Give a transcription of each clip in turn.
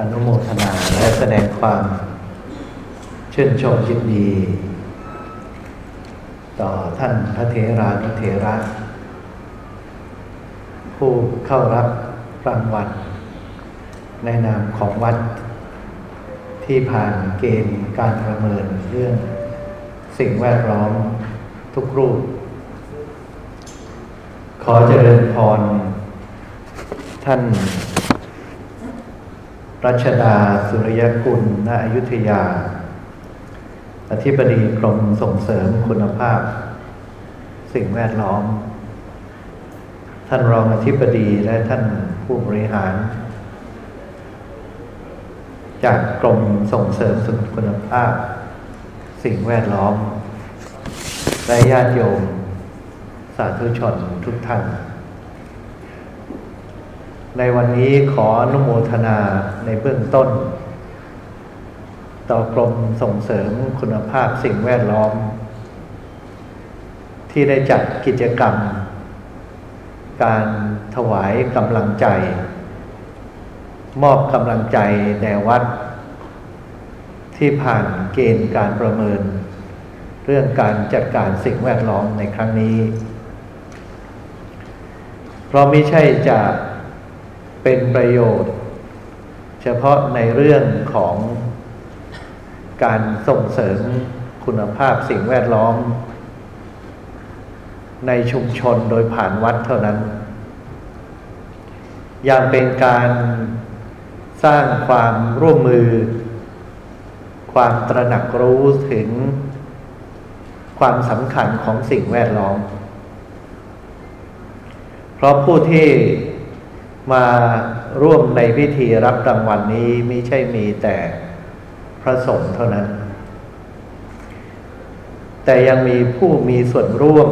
อนุโมทนาและแสดงความชื่นชมยินดี ต่อท่านพระเทรานุเทระ ผู้เข้ารับรางวัลในนามของวัด ที่ผ่านเกณฑ์การประเมินเรื่องสิ่งแวดล้อมทุกรูป ขอเจริญพรท่าน รัชดาสุริยกุลณอยุธยา อธิบดีกรมส่งเสริมคุณภาพ สิ่งแวดล้อม ท่านรองอธิบดีและท่านผู้บริหาร จากกรมส่งเสริมสุขคุณภาพ สิ่งแวดล้อม และญาติโยม สาธุชนทุกท่าน ในวันนี้ขออนุโมทนาในเบื้องต้น ต่อกรมส่งเสริมคุณภาพสิ่งแวดล้อม ที่ได้จัดกิจกรรม การถวายกำลังใจ มอบกำลังใจแด่วัด ที่ผ่านเกณฑ์การประเมิน เรื่องการจัดการสิ่งแวดล้อมในครั้งนี้ เพราะไม่ใช่จะ เป็นประโยชน์ เฉพาะในเรื่องของการส่งเสริมคุณภาพสิ่งแวดล้อม ในชุมชนโดยผ่านวัดเท่านั้น ยังเป็นการสร้างความร่วมมือ ความตระหนักรู้ถึงความสำคัญของสิ่งแวดล้อม เพราะผู้ที่ มาร่วมในพิธีรับรางวัลนนี้ไม่ใช่มีแต่พระสงฆ์เท่านั้น แต่ยังมีผู้มีส่วนร่วม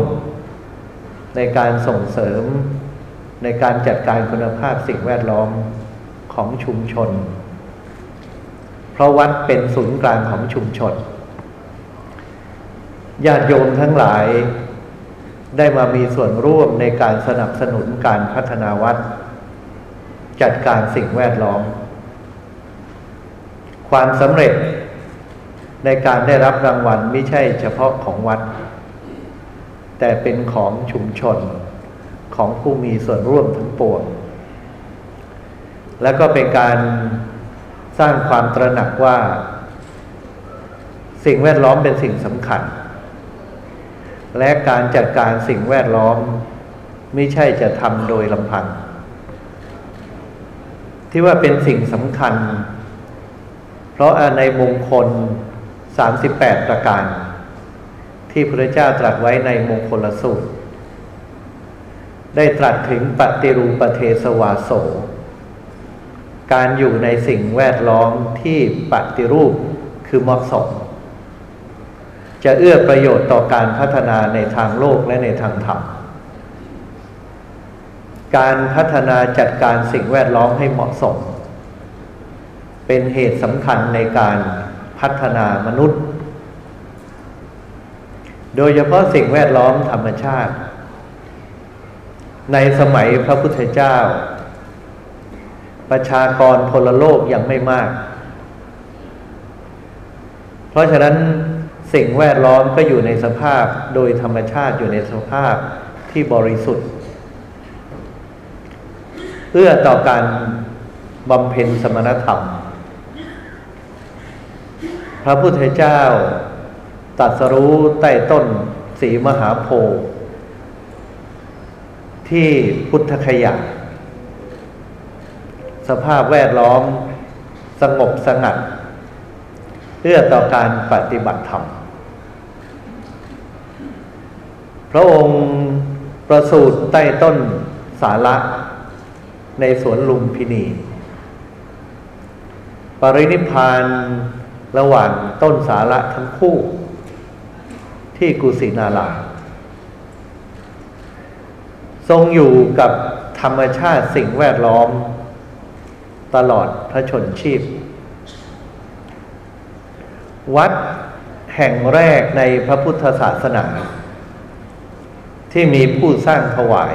ในการส่งเสริม ในการจัดการคุณภาพสิ่งแวดล้อมของชุมชน เพราะวัดเป็นศูนย์กลางของชุมชนญาติโยมทั้งหลายได้มามีส่วนร่วมในการสนับสนุนการพัฒนาวัด จัดการสิ่งแวดล้อม ความสำเร็จในการได้รับรางวัลไม่ใช่เฉพาะของวัด แต่เป็นของชุมชนของผู้มีส่วนร่วมทั้งปวง และก็เป็นการสร้างความตระหนักว่า สิ่งแวดล้อมเป็นสิ่งสำคัญ และการจัดการสิ่งแวดล้อมไม่ใช่จะทำโดยลำพัง ที่ว่าเป็นสิ่งสำคัญ เพราะในมงคล 38 ประการ ที่พระเจ้าตรัสไว้ในมงคลสูตร ได้ตรัสถึงปฏิรูปเทสวาโส การอยู่ในสิ่งแวดล้อมที่ปฏิรูปคือเหมาะสม จะเอื้อประโยชน์ต่อการพัฒนาในทางโลกและในทางธรรม การพัฒนาจัดการสิ่งแวดล้อมให้เหมาะสม เป็นเหตุสำคัญในการพัฒนามนุษย์ โดยเฉพาะสิ่งแวดล้อมธรรมชาติ ในสมัยพระพุทธเจ้า ประชากรพลโลกยังไม่มาก เพราะฉะนั้นสิ่งแวดล้อมก็อยู่ในสภาพโดยธรรมชาติอยู่ในสภาพที่บริสุทธิ์ เพื่อต่อการบำเพ็ญสมณธรรม พระพุทธเจ้าตัดสรู้ใต้ต้นสีมหาโพธิ์ที่พุทธคยาสภาพแวดล้อมสงบสงัด เพื่อต่อการปฏิบัติธรรม พระองค์ประสูติใต้ต้นสาระ ในสวนลุมพินี ปรินิพานระหว่างต้นสาระทั้งคู่ ที่กุสินาราทรงอยู่กับธรรมชาติสิ่งแวดล้อม ตลอดพระชนชีพ วัดแห่งแรกในพระพุทธศาสนา ที่มีผู้สร้างถวาย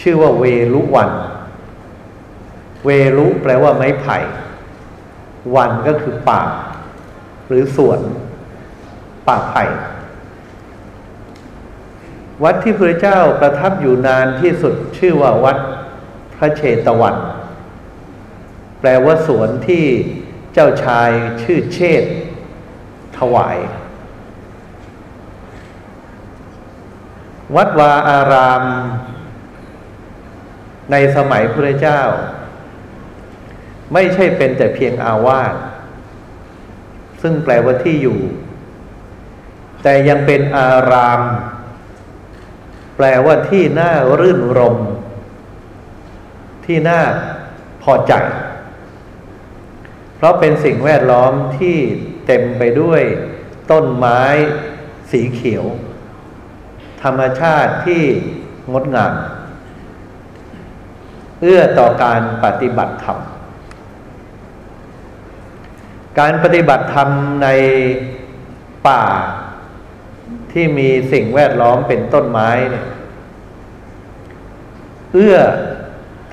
ชื่อว่าเวลุวัน เวรุแปลว่าไม้ไผ่ วันก็คือป่า หรือสวนป่าไผ่วัดที่พระเจ้าประทับอยู่นานที่สุดชื่อว่าวัดพระเชตวัน แปลว่าสวนที่เจ้าชายชื่อเชษถวาย วัดวาอาราม ในสมัยพระเจ้า ไม่ใช่เป็นแต่เพียงอาวาสซึ่งแปลว่าที่อยู่ แต่ยังเป็นอาราม แปลว่าที่น่ารื่นรม ที่น่าพอใจ เพราะเป็นสิ่งแวดล้อมที่เต็มไปด้วยต้นไม้สีเขียว ธรรมชาติที่งดงาม เอื้อต่อการปฏิบัติธรรม การปฏิบัติธรรมในป่าที่มีสิ่งแวดล้อมเป็นต้นไม้เนี่ยเอื้อ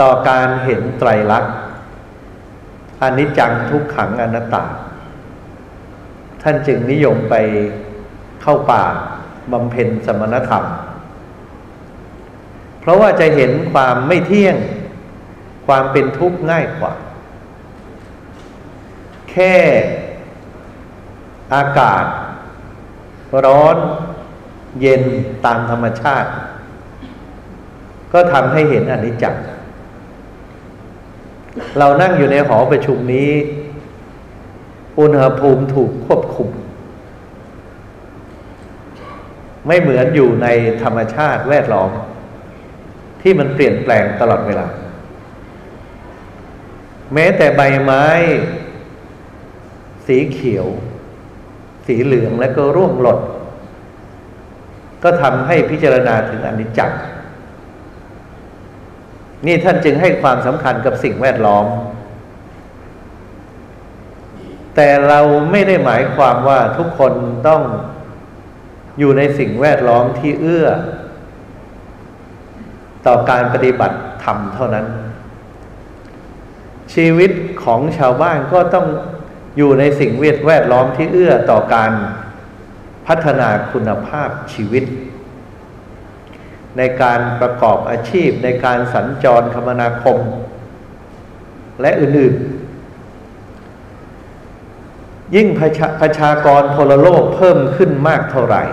ต่อการเห็นไตรลักษณ์อนิจจังทุกขังอนัตตา ท่านจึงนิยมไปเข้าป่าบำเพ็ญสมณธรรม เพราะว่าจะเห็นความไม่เที่ยง ความเป็นทุกข์ง่ายกว่า แค่อากาศ ร้อนเย็นตามธรรมชาติ ก็ทำให้เห็นอนิจจังเรานั่งอยู่ในหอประชุมนี้ อุณหภูมิถูกควบคุม ไม่เหมือนอยู่ในธรรมชาติแวดล้อม ที่มันเปลี่ยนแปลงตลอดเวลา แม้แต่ใบไม้ สีเขียว สีเหลืองและก็ร่วงหล่นก็ทำให้พิจารณาถึงอนิจจังนี่ท่านจึงให้ความสำคัญกับสิ่งแวดล้อม แต่เราไม่ได้หมายความว่าทุกคนต้องอยู่ในสิ่งแวดล้อมที่เอื้อ ต่อการปฏิบัติธรรมเท่านั้น ชีวิตของชาวบ้านก็ต้องอยู่ในสิ่งแวดล้อมที่เอื้อต่อการพัฒนาคุณภาพชีวิต ในการประกอบอาชีพในการสัญจรคมนาคม และอื่นๆ ยิ่งประชาประชากรพลโลกเพิ่มขึ้นมากเท่าไหร่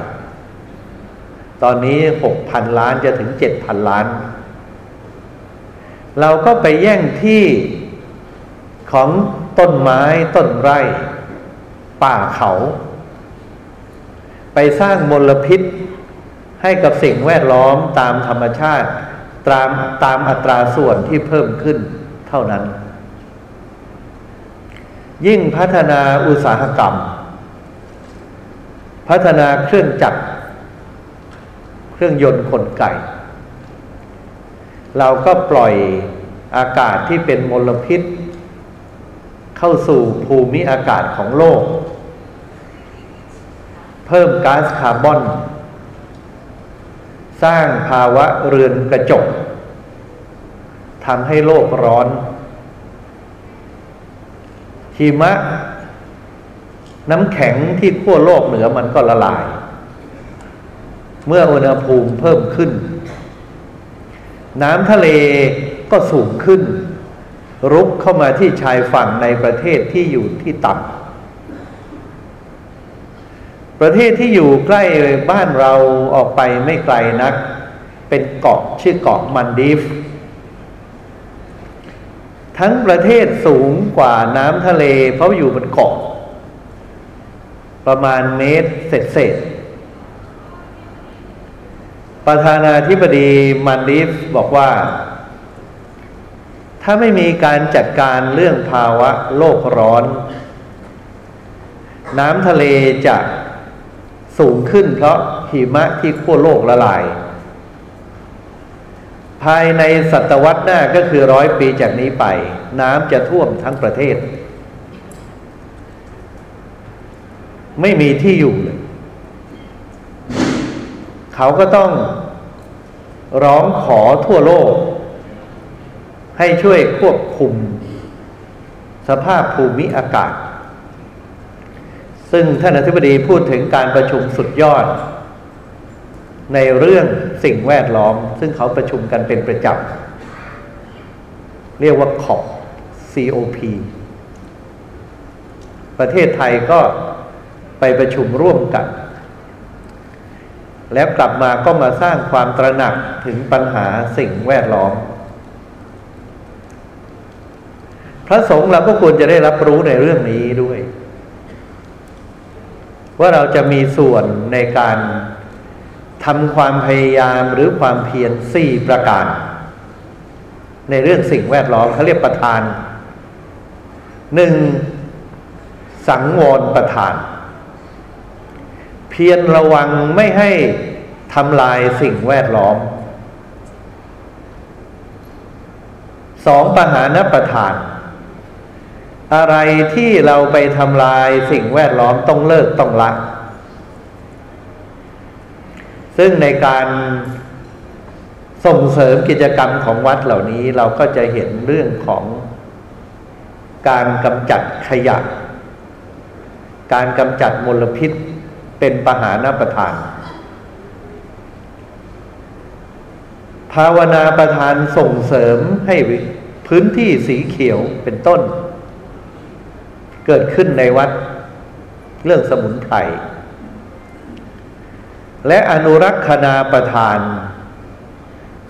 ตอนนี้หกพันล้านจะถึงเจ็ดพันล้าน เราก็ไปแย่งที่ ของต้นไม้ต้นไร่ ป่าเขา ไปสร้างมลพิษให้กับสิ่งแวดล้อมตามธรรมชาติ ตามตามอัตราส่วนที่เพิ่มขึ้นเท่านั้น ยิ่งพัฒนาอุตสาหกรรม พัฒนาเครื่องจักร เครื่องยนต์ขนไก่เราก็ปล่อยอากาศที่เป็นมลพิษ เข้าสู่ภูมิอากาศของโลก เพิ่มก๊าซคาร์บอน สร้างภาวะเรือนกระจกทำให้โลกร้อนหิมะ น้ำแข็งที่ขั้วโลกเหนือมันก็ละลาย เมื่ออุณหภูมิเพิ่มขึ้น น้ำทะเลก็สูงขึ้น รุกเข้ามาที่ชายฝั่งในประเทศที่อยู่ที่ต่ำประเทศที่อยู่ใกล้บ้านเราออกไปไม่ไกลนัก เป็นเกาะชื่อเกาะมันดีฟ ทั้งประเทศสูงกว่าน้ำทะเล เพราะอยู่บนเกาะ ประมาณเมตรเศษเศษประธานาธิบดีมันดีฟบอกว่า ถ้าไม่มีการจัดการเรื่องภาวะโลกร้อน น้ำทะเลจะสูงขึ้นเพราะหิมะที่ขั้วโลกละลาย ภายในศตวรรษหน้าก็คือร้อยปีจากนี้ไป น้ำจะท่วมทั้งประเทศ ไม่มีที่อยู่เลยเขาก็ต้องร้องขอทั่วโลก ให้ช่วยควบคุม สภาพภูมิอากาศ ซึ่งท่านอธิบดีพูดถึงการประชุมสุดยอด ในเรื่องสิ่งแวดล้อม ซึ่งเขาประชุมกันเป็นประจำเรียกว่าขอบ COP ประเทศไทยก็ไปประชุมร่วมกัน แล้วกลับมาก็มาสร้างความตระหนักถึงปัญหาสิ่งแวดล้อม พระสงฆ์เราก็ควรจะได้รับรู้ในเรื่องนี้ด้วย ว่าเราจะมีส่วนในการทำความพยายามหรือความเพียรสี่ประการ ในเรื่องสิ่งแวดล้อมเขาเรียกประธานหนึ่งสังวรประธาน เพียรระวังไม่ให้ทำลายสิ่งแวดล้อมสองปหานประธาน อะไรที่เราไปทำลายสิ่งแวดล้อมต้องเลิกต้องละ ซึ่งในการส่งเสริมกิจกรรมของวัดเหล่านี้เราก็จะเห็นเรื่องของการกำจัดขยะ การกำจัดมลพิษเป็นปหานประทาน ภาวนาประทานส่งเสริมให้พื้นที่สีเขียวเป็นต้น เกิดขึ้นในวัดเรื่องสมุนไพรและอนุรักษณาประทาน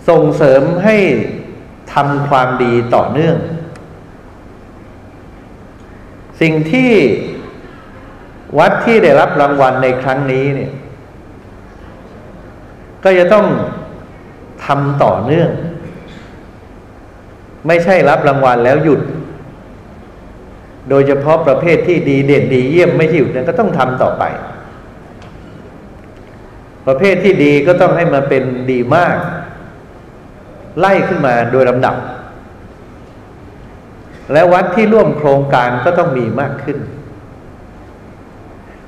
ส่งเสริมให้ทำความดีต่อเนื่อง สิ่งที่วัดที่ได้รับรางวัลในครั้งนี้เนี่ย ก็จะต้องทำต่อเนื่อง ไม่ใช่รับรางวัลแล้วหยุด โดยเฉพาะประเภทที่ดีเด่นดีเยี่ยมไม่หยุดเนี่ยก็ต้องทำต่อไป ประเภทที่ดีก็ต้องให้มาเป็นดีมาก ไล่ขึ้นมาโดยลำดับ และวัดที่ร่วมโครงการก็ต้องมีมากขึ้น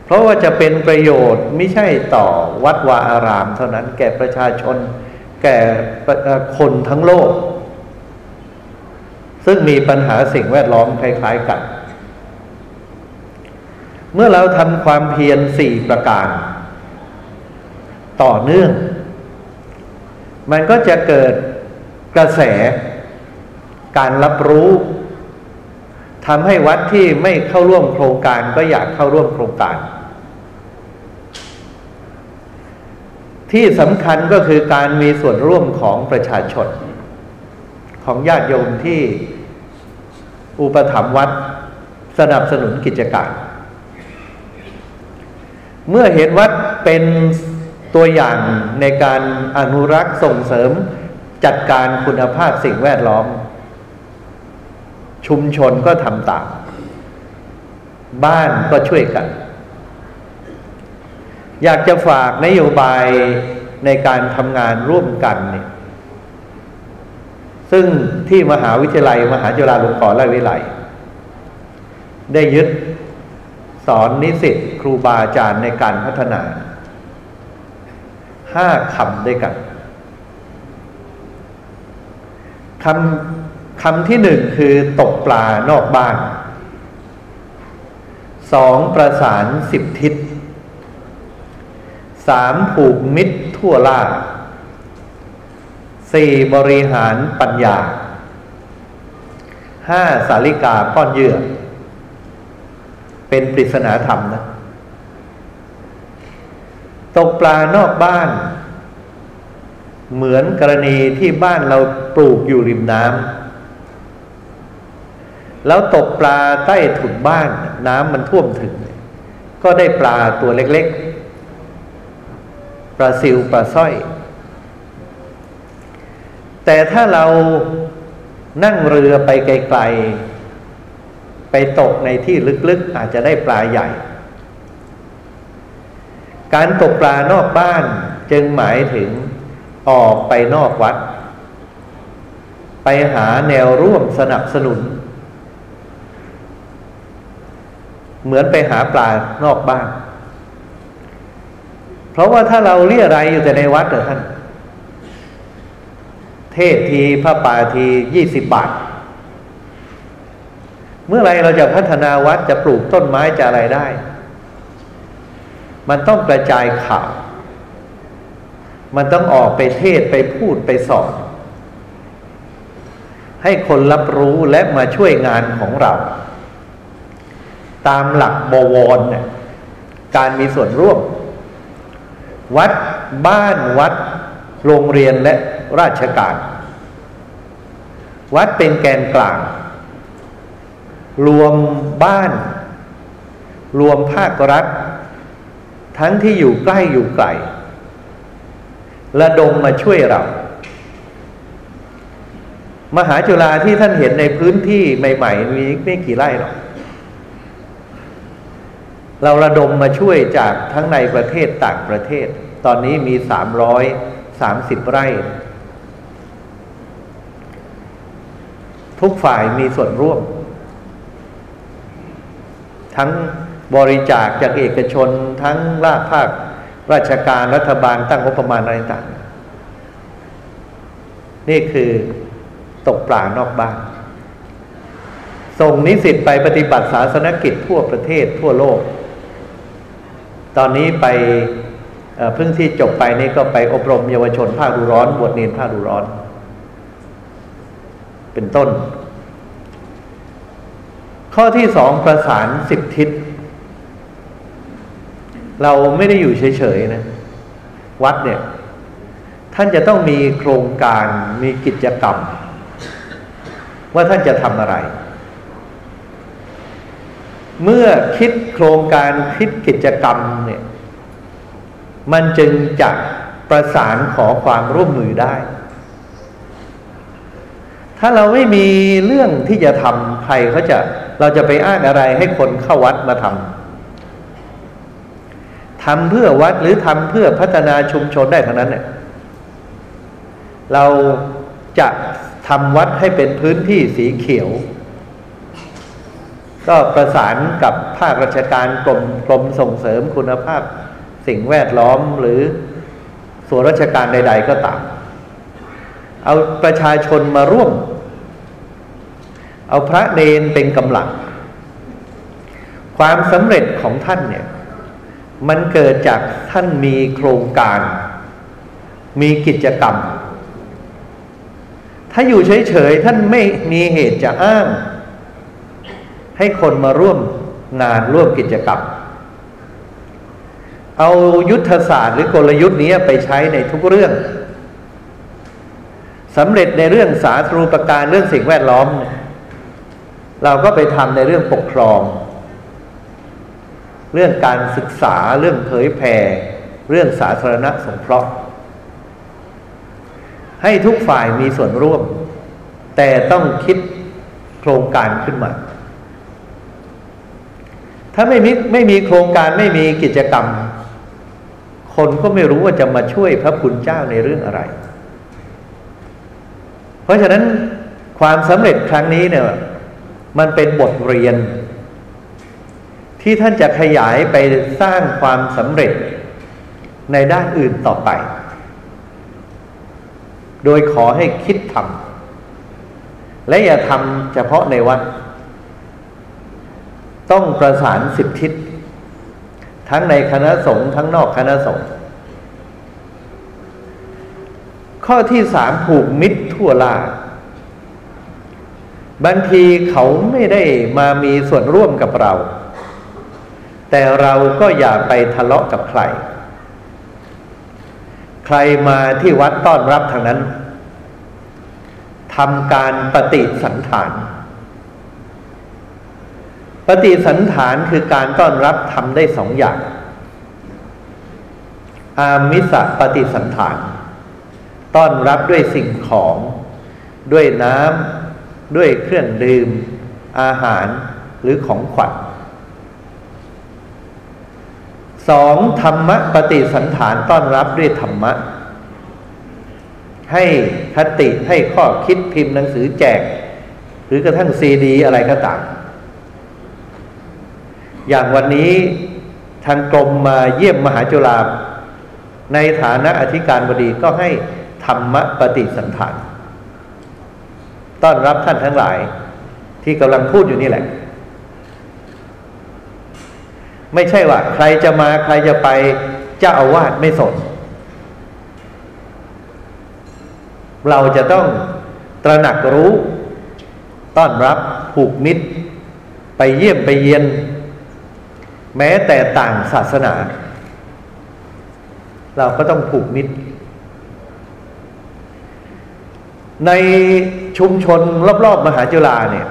เพราะว่าจะเป็นประโยชน์ไม่ใช่ต่อวัดวาอาราม เท่านั้นแก่ประชาชน แก่คนทั้งโลกซึ่งมีปัญหาสิ่งแวดล้อมคล้าย ๆ กัน เมื่อเราทำความเพียรสี่ประการ ต่อเนื่อง มันก็จะเกิดกระแส การรับรู้ทำให้วัดที่ไม่เข้าร่วมโครงการก็อยากเข้าร่วมโครงการ ที่สำคัญก็คือการมีส่วนร่วมของประชาชน ของญาติโยมที่อุปถัมภ์วัดสนับสนุนกิจการ เมื่อเห็นวัดเป็นตัวอย่างในการอนุรักษ์ส่งเสริมจัดการคุณภาพสิ่งแวดล้อม ชุมชนก็ทำตามบ้านก็ช่วยกัน อยากจะฝากนโยบายในการทำงานร่วมกันเนี่ยซึ่งที่มหาวิทยาลัย มหาจุฬาลงกรณราชวิทยาลัยได้ยึด สอนนิสิตครูบาอาจารย์ในการพัฒนาห้าคำด้วยกันคำคำที่หนึ่งคือตกปลานอกบ้านสองประสานสิบทิศสามผูกมิตรทั่วล่าสี่บริหารปัญญาห้าสาริกาป้อนเยื่อ เป็นปริศนาธรรมนะ ตกปลานอกบ้าน เหมือนกรณีที่บ้านเราปลูกอยู่ริมน้ำแล้วตกปลาใต้ถุนบ้าน น้ำมันท่วมถึง ก็ได้ปลาตัวเล็กๆปลาซิวปลาสร้อย แต่ถ้าเรานั่งเรือไปไกลๆ ไปตกในที่ลึกๆอาจจะได้ปลาใหญ่ การตกปลานอกบ้านจึงหมายถึงออกไปนอกวัด ไปหาแนวร่วมสนับสนุน เหมือนไปหาปลานอกบ้าน เพราะว่าถ้าเราเรียอะไรอยู่แต่ในวัดเหรอท่าน เทศทีพระป่าทียี่สิบบาท เมื่อไรเราจะพัฒนาวัดจะปลูกต้นไม้จะอะไรได้ มันต้องกระจายข่าว มันต้องออกไปเทศไปพูดไปสอน ให้คนรับรู้และมาช่วยงานของเรา ตามหลักบวรเนี่ยการมีส่วนร่วม วัดบ้านวัด โรงเรียนและราชการ วัดเป็นแกนกลาง รวมบ้าน รวมภาครัฐ ทั้งที่อยู่ใกล้อยู่ไกลระดมมาช่วยเรา มหาจุฬาที่ท่านเห็นในพื้นที่ใหม่ๆมีไม่กี่ไร่หรอก เราระดมมาช่วยจากทั้งในประเทศต่างประเทศ ตอนนี้มีสามร้อยสามสิบไร่ ทุกฝ่ายมีส่วนร่วม ทั้งบริจาคจากเอกชน ทั้งราภาคราชการรัฐบาลตั้งงบประมาณอะไรต่างนี่คือตกปลานอกบ้าน ส่งนิสิตไปปฏิบัติศาสนกิจทั่วประเทศทั่วโลก ตอนนี้ไปเพิ่งที่จบไปนี่ก็ไปอบรมเยาวชนภาคดูร้อน บวชเนนภาคดูร้อน เป็นต้น ข้อที่สองประสานสิบทิศ เราไม่ได้อยู่เฉยๆนะ วัดเนี่ย ท่านจะต้องมีโครงการมีกิจกรรม ว่าท่านจะทำอะไร เมื่อคิดโครงการคิดกิจกรรมเนี่ย มันจึงจะประสานขอความร่วมมือได้ ถ้าเราไม่มีเรื่องที่จะทำใครเขาจะ เราจะไปอ้างอะไรให้คนเข้าวัดมาทำทำเพื่อวัดหรือทำเพื่อพัฒนาชุมชนได้ทั้งนั้นเนี่ยเราจะทำวัดให้เป็นพื้นที่สีเขียว ก็ประสานกับภาคราชการกรมกรมส่งเสริมคุณภาพสิ่งแวดล้อมหรือส่วนราชการใด ๆ ก็ตาม เอาประชาชนมาร่วม เอาพระเนนเป็นกำลัง ความสำเร็จของท่านเนี่ย มันเกิดจากท่านมีโครงการ มีกิจกรรม ถ้าอยู่เฉยๆท่านไม่มีเหตุจะอ้าง ให้คนมาร่วมงานร่วมกิจกรรม เอายุทธศาสตร์หรือกลยุทธ์นี้ไปใช้ในทุกเรื่องสำเร็จในเรื่องสาธารณปการเรื่องสิ่งแวดล้อม เราก็ไปทำในเรื่องปกครอง เรื่องการศึกษาเรื่องเผยแผ่เรื่องสาธารณสงเคราะห์ให้ทุกฝ่ายมีส่วนร่วม แต่ต้องคิดโครงการขึ้นมา ถ้าไม่มีไม่มีโครงการไม่มีกิจกรรม คนก็ไม่รู้ว่าจะมาช่วยพระคุณเจ้าในเรื่องอะไร เพราะฉะนั้นความสำเร็จครั้งนี้เนี่ย มันเป็นบทเรียน ที่ท่านจะขยายไปสร้างความสำเร็จในด้านอื่นต่อไป โดยขอให้คิดทำและอย่าทำเฉพาะในวัด ต้องประสานสิบทิศ ทั้งในคณะสงฆ์ทั้งนอกคณะสงฆ์ข้อที่สามผูกมิตรทั่วลา บางทีเขาไม่ได้มามีส่วนร่วมกับเรา แต่เราก็อย่าไปทะเลาะกับใคร ใครมาที่วัดต้อนรับทางนั้นทำการปฏิสันฐาน ปฏิสันฐานคือการต้อนรับทำได้สองอย่าง อามิสะปฏิสันฐาน ต้อนรับด้วยสิ่งของ ด้วยน้ำ ด้วยเครื่องดื่ม อาหารหรือของขวัญสองธรรมะปฏิสันฐานต้อนรับด้วยธรรมะ ให้คติให้ข้อคิดพิมพ์หนังสือแจก หรือกระทั่งซีดี อะไรก็ตาม อย่างวันนี้ทางกรมมาเยี่ยมมหาจุฬาในฐานะอธิการบดีก็ให้ธรรมะปฏิสันฐาน ต้อนรับท่านทั้งหลาย ที่กำลังพูดอยู่นี่แหละ ไม่ใช่ว่า ใครจะมาใครจะไปเจ้าอาวาสไม่สน เราจะต้องตระหนักรู้ ต้อนรับผูกมิตร ไปเยี่ยมไปเยียน แม้แต่ต่างศาสนา เราก็ต้องผูกมิตร ในชุมชนรอบๆมหาจุฬาเนี่ย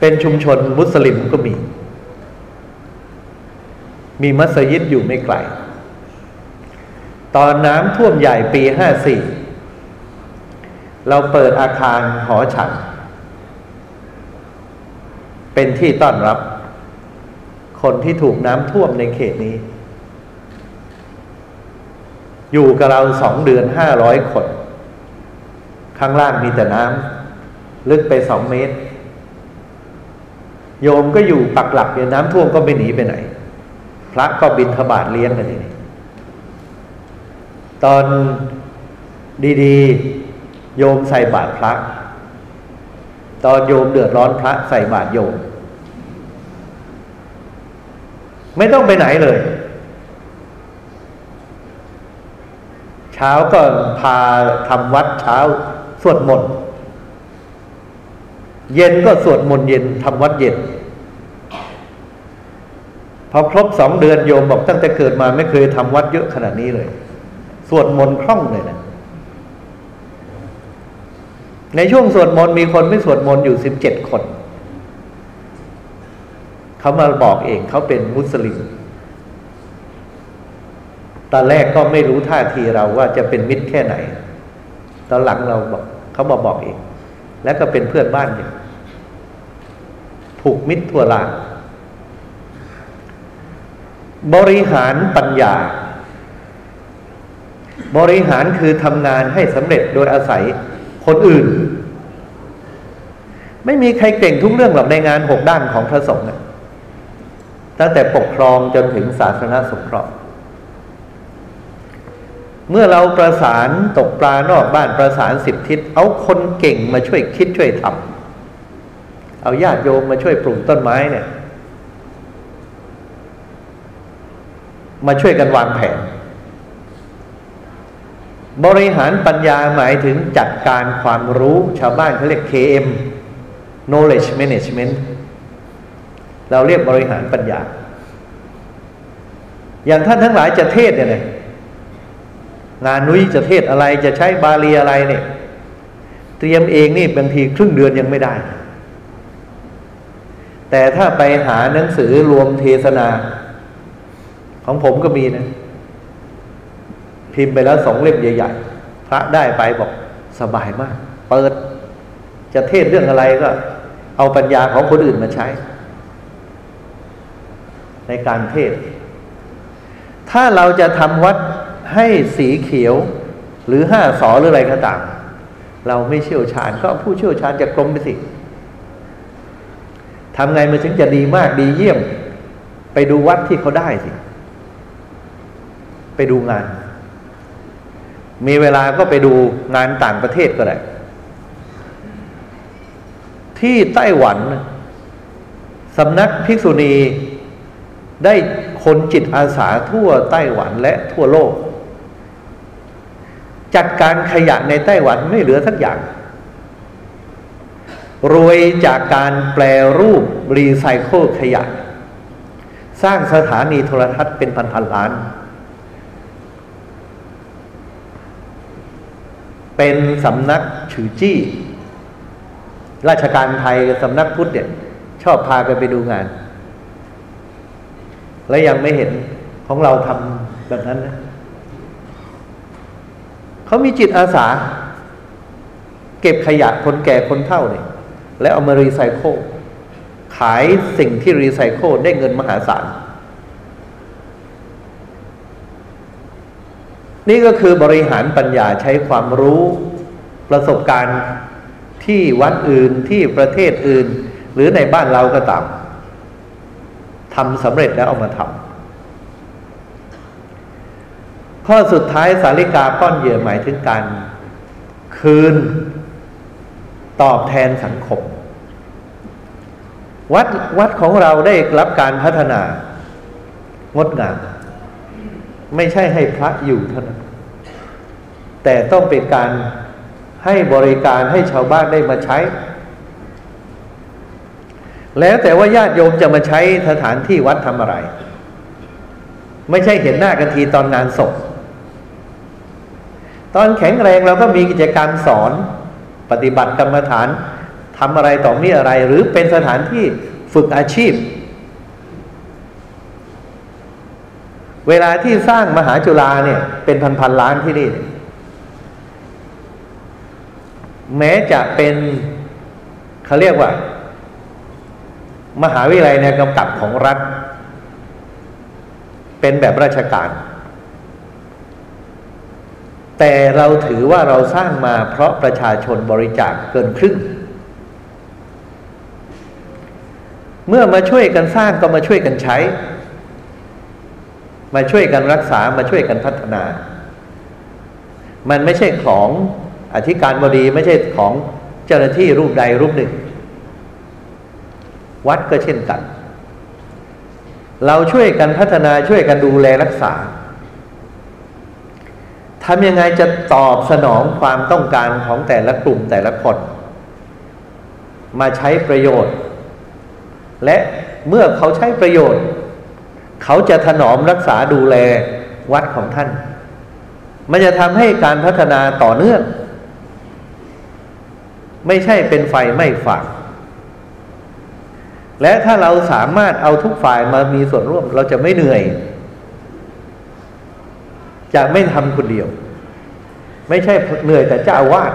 เป็นชุมชนมุสลิมก็มี มีมัสยิดอยู่ไม่ไกล ตอนน้ำท่วมใหญ่ปีห้าสี่เราเปิดอาคารหอฉัน เป็นที่ต้อนรับ คนที่ถูกน้ำท่วมในเขตนี้ อยู่กับเราสองเดือนห้าร้อยคน ข้างล่างมีแต่น้ำลึกไปสองเมตร โยมก็อยู่ปักหลักอยู่น้ำท่วมก็ไม่หนีไปไหน พระก็บินทบาทเลี้ยงกันนี่ตอนดีๆ โยมใส่บาตรพระ ตอนโยมเดือดร้อนพระใส่บาตรโยม ไม่ต้องไปไหนเลย เช้าก็พาทำวัดเช้า สวดมนต์เย็นก็สวดมนต์เย็นทำวัดเย็นพอครบสองเดือนโยมบอกตั้งแต่เกิดมาไม่เคยทำวัดเยอะขนาดนี้เลย สวดมนต์คล่องเลยนะในช่วงสวดมนต์มีคนไม่สวดมนต์อยู่สิบเจ็ดคน เขามาบอกเองเขาเป็นมุสลิมตอนแรกก็ไม่รู้ท่าทีเราว่าจะเป็นมิตรแค่ไหน ตอนหลังเราบอก เขามาบอกเอง แล้วก็เป็นเพื่อนบ้านเนี่ยผูกมิตรทั่วลานบริหารปัญญา บริหารคือทำงานให้สำเร็จโดยอาศัยคนอื่น ไม่มีใครเก่งทุกเรื่องหรอกในงานหกด้านของพระสงฆ์ตั้งแต่ปกครองจนถึงศาสนาสงเคราะห์ เมื่อเราประสานตกปลานอกบ้านประสานสิบทิศเอาคนเก่งมาช่วยคิดช่วยทำเอาญาติโยมมาช่วยปลูกต้นไม้เนี่ย มาช่วยกันวางแผน บริหารปัญญาหมายถึงจัดการความรู้ชาวบ้านเขาเรียก KM knowledge management เราเรียกบริหารปัญญา อย่างท่านทั้งหลายจะเทศเนี่ย งานนุ้ยจะเทศอะไรจะใช้บาลีอะไรเนี่ย เตรียมเองนี่บางทีครึ่งเดือนยังไม่ได้ แต่ถ้าไปหาหนังสือรวมเทศนา ของผมก็มีนะ พิมพ์ไปแล้วสองเล่มใหญ่ ๆ พระได้ไปบอกสบายมาก เปิดจะเทศเรื่องอะไรก็ เอาปัญญาของคนอื่นมาใช้ ในการเทศ ถ้าเราจะทำวัด ให้สีเขียวหรือห้าสอหรืออะไรก็ตาม เราไม่เชี่ยวชาญก็ผู้เชี่ยวชาญจากกรมไปสิทำไงมันถึงจะดีมากดีเยี่ยม ไปดูวัดที่เขาได้สิ ไปดูงาน มีเวลาก็ไปดูงานต่างประเทศก็ได้ ที่ไต้หวันสำนักภิกษุณีได้คนจิตอาสาทั่วไต้หวันและทั่วโลก จัดการขยะในไต้หวันไม่เหลือสักอย่าง รวยจากการแปลรูปรีไซเคิลขยะ สร้างสถานีโทรทัศน์เป็นพันพันล้าน เป็นสำนักฉือจี้ ราชการไทยกับสำนักพุทธเนี่ยชอบพากันไปดูงาน และยังไม่เห็นของเราทำแบบนั้นนะ เขามีจิตอาสา เก็บขยะคนแก่คนเฒ่าเนี่ยแล้วเอามารีไซเคิลขายสิ่งที่รีไซเคิลได้เงินมหาศาล นี่ก็คือบริหารปัญญาใช้ความรู้ประสบการณ์ที่วัดอื่นที่ประเทศอื่น หรือในบ้านเราก็ตามทำสำเร็จแล้วเอามาทำ ข้อสุดท้ายสาริกาป้อนเหยื่อหมายถึงการ คืนตอบแทนสังคม วัดวัดของเราได้รับการพัฒนางดงาม ไม่ใช่ให้พระอยู่เท่านั้น แต่ต้องเป็นการให้บริการให้ชาวบ้านได้มาใช้ แล้วแต่ว่าญาติโยมจะมาใช้สถานที่วัดทำอะไร ไม่ใช่เห็นหน้ากันทีตอนงานศพ ตอนแข็งแรงเราก็มีกิจการสอนปฏิบัติกรรมฐานทำอะไรต่อมีอะไร หรือเป็นสถานที่ฝึกอาชีพ เวลาที่สร้างมหาจุฬาเนี่ย เป็นพันพันล้านที่นี่ แม้จะเป็นเขาเรียกว่า มหาวิทยาลัยในกำกับของรัฐ เป็นแบบราชการ แต่เราถือว่าเราสร้างมาเพราะประชาชนบริจาคเกินครึ่ง เมื่อมาช่วยกันสร้างก็มาช่วยกันใช้ มาช่วยกันรักษามาช่วยกันพัฒนา มันไม่ใช่ของอธิการบดีไม่ใช่ของเจ้าหน้าที่รูปใดรูปหนึ่ง วัดก็เช่นกัน เราช่วยกันพัฒนาช่วยกันดูแลรักษา ทำยังไงจะตอบสนองความต้องการของแต่ละกลุ่มแต่ละคน มาใช้ประโยชน์ และเมื่อเขาใช้ประโยชน์ เขาจะถนอมรักษาดูแลวัดของท่าน มันจะทำให้การพัฒนาต่อเนื่อง ไม่ใช่เป็นไฟไม่ฝากและถ้าเราสามารถเอาทุกฝ่ายมามีส่วนร่วม เราจะไม่เหนื่อย จะไม่ทำคนเดียว ไม่ใช่เหนื่อยแต่เจ้าอาวาส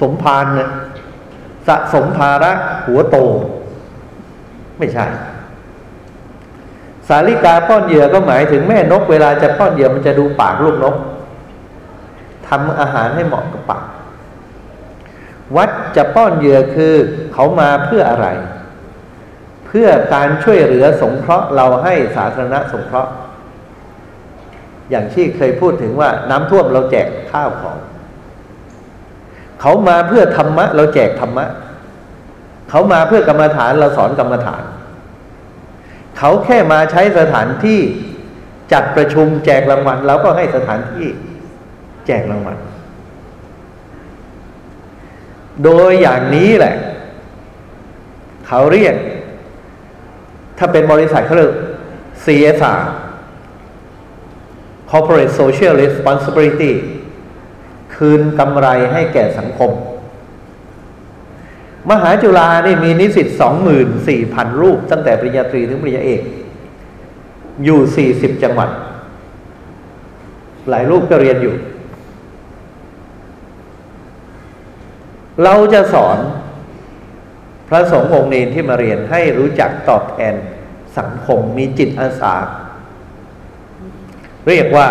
สมภารนะสะสมภาระหัวโต ไม่ใช่ สาลิกาป้อนเหยื่อก็หมายถึงแม่นก เวลาจะป้อนเหยื่อมันจะดูปากลูกนกทำอาหารให้เหมาะกับปากวัดจะป้อนเหยื่อคือเขามาเพื่ออะไร เพื่อการช่วยเหลือสงเคราะห์เราให้สาธารณะสงเคราะห์ อย่างที่เคยพูดถึงว่าน้ำท่วมเราแจกข้าวของ เขามาเพื่อธรรมะ เราแจกธรรมะ เขามาเพื่อกรรมฐานเราสอนกรรมฐาน เขาแค่มาใช้สถานที่จัดประชุมแจกรางวัลเราก็ให้สถานที่แจกรางวัล โดยอย่างนี้แหละ เขาเรียก ถ้าเป็นบริษัทเขาเรียก CSR corporate social responsibility คืนกำไรให้แก่สังคม มหาจุฬานี่มีนิสิตสองหมื่นสี่พันรูป ตั้งแต่ปริญญาตรีถึงปริญญาเอก อยู่สี่สิบจังหวัด หลายรูปก็เรียนอยู่ เราจะสอนพระสงฆ์องค์เนนที่มาเรียนให้รู้จักตอบแทนสังคมมีจิตอาสา เรียกว่า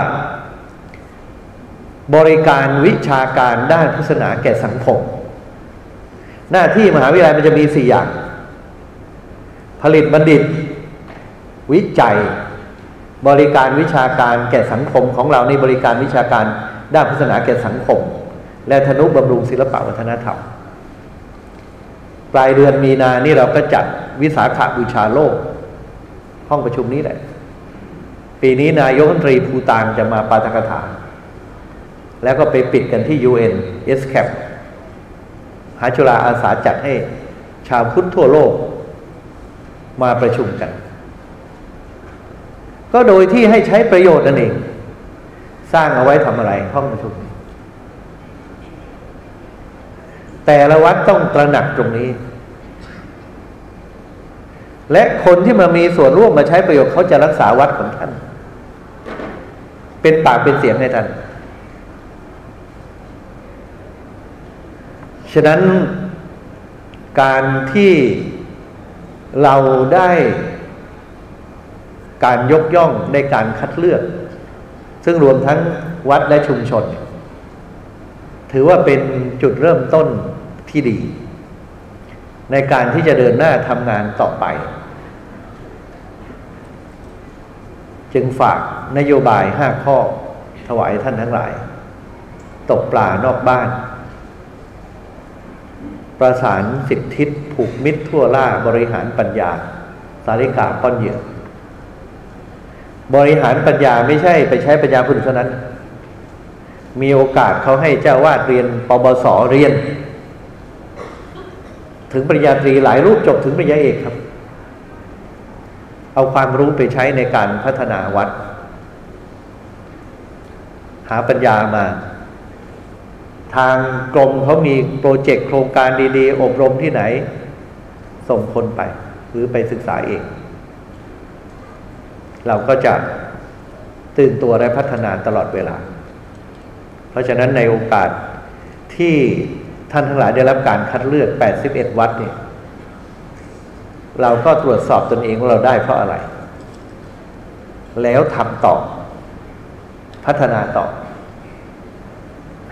บริการวิชาการด้านพุทธศาสนาแก่สังคม หน้าที่มหาวิทยาลัยมันจะมีสี่อย่าง ผลิตบัณฑิต วิจัย บริการวิชาการแก่สังคมของเราในบริการวิชาการด้านพุทธศาสนาแก่สังคม และธนุบำรุงศิลปวัฒนธรรมปลายเดือนมีนานี่เราก็จัดวิสาขาบูชาโลก ห้องประชุมนี้แหละ ปีนี้นายกรัฐมนตรีภูตานจะมาปาฐกถา แล้วก็ไปปิดกันที่ UN s c a p หาจุฬาอาสาจัดให้ชาวพุทธทั่วโลกมาประชุมกัน ก็โดยที่ให้ใช้ประโยชน์นั่นเอง สร้างเอาไว้ทำอะไรห้องประชุม แต่ละวัดต้องตระหนักตรงนี้ และคนที่มามีส่วนร่วมมาใช้ประโยชน์เขาจะรักษาวัดของท่าน เป็นปากเป็นเสียงให้ท่านฉะนั้นการที่เราได้การยกย่องในการคัดเลือก ซึ่งรวมทั้งวัดและชุมชน ถือว่าเป็นจุดเริ่มต้นที่ดี ในการที่จะเดินหน้าทำงานต่อไป จึงฝากนโยบายห้าข้อ ถวายท่านทั้งหลาย ตกปลานอกบ้าน ประสานสิบทิศผูกมิตรทั่วล่าบริหารปัญญา สาริกาป้อนเหยื่อบริหารปัญญาไม่ใช่ไปใช้ปัญญาพุทธเท่านั้น มีโอกาสเขาให้เจ้าวาดเรียนปบสเรียน ถึงปริญญาตรีหลายรูปจบถึงปริญญาเอกครับ เอาความรู้ไปใช้ในการพัฒนาวัด หาปัญญามา ทางกรมเขามีโปรเจกต์โครงการดีๆ อบรมที่ไหน ส่งคนไป หรือไปศึกษาเอง เราก็จะตื่นตัวและพัฒนาตลอดเวลา เพราะฉะนั้นในโอกาสที่ท่านทั้งหลายได้รับการคัดเลือก 81 วัดเนี่ย เราก็ตรวจสอบตนเองว่าเราได้เพราะอะไร แล้วทำต่อ พัฒนาต่อ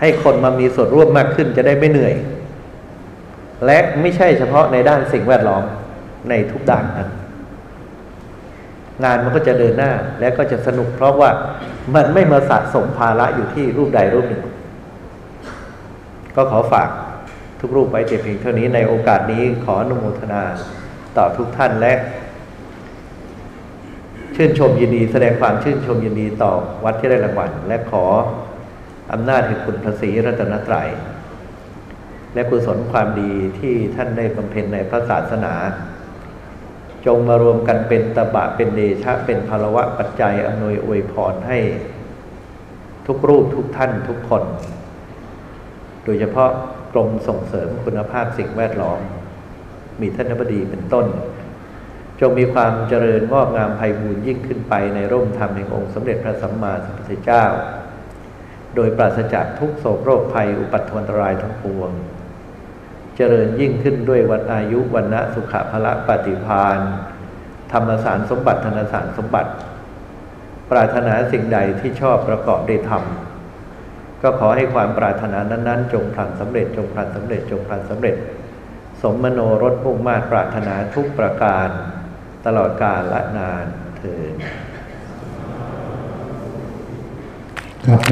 ให้คนมามีส่วนร่วมมากขึ้นจะได้ไม่เหนื่อย และไม่ใช่เฉพาะในด้านสิ่งแวดล้อมในทุกด้านนั้น งานมันก็จะเดินหน้าและก็จะสนุกเพราะว่ามันไม่มาสะสมภาระอยู่ที่รูปใดรูปหนึ่ง ก็ขอฝากทุกรูปไว้แต่เพียงเท่านี้ในโอกาสนี้ขออนุโมทนา ต่อทุกท่านและชื่นชมยินดีแสดงความชื่นชมยินดีต่อวัดที่ได้รางวัลและขออำนาจแห่งคุณพระศรีรัตนตรัยและกุศลความดีที่ท่านได้บำเพ็ญในพระศาสนา จงมารวมกันเป็นตบะเป็นเดชะ เป็นพลวะปัจจัยอำนวยอวยพรให้ ทุกรูปทุกท่านทุกคน โดยเฉพาะกรมส่งเสริมคุณภาพสิ่งแวดล้อม มีท่านบดีเป็นต้น จงมีความเจริญงอกงามไพบูรย์ยิ่งขึ้นไปในร่มธรรมแห่งองค์สมเด็จพระสัมมาสัมพุทธเจ้า โดยปราศจากทุกโศกโรคภัยอุปัตถวนตรายทั้งปวง เจริญยิ่งขึ้นด้วยวันอายุวันนะสุขภละปฏิพานธรรมสารสมบัติธนสารสมบัติ ปรารถนาสิ่งใดที่ชอบประกอบได้ทำก็ขอให้ความปรารถนานั้น ๆ จงพลันสำเร็จจงพลันสำเร็จจงพลันสำเร็จ สมมโนรสมุ่งมาตรปรารถนาทุกประการ ตลอดกาลละนานเถิดครับ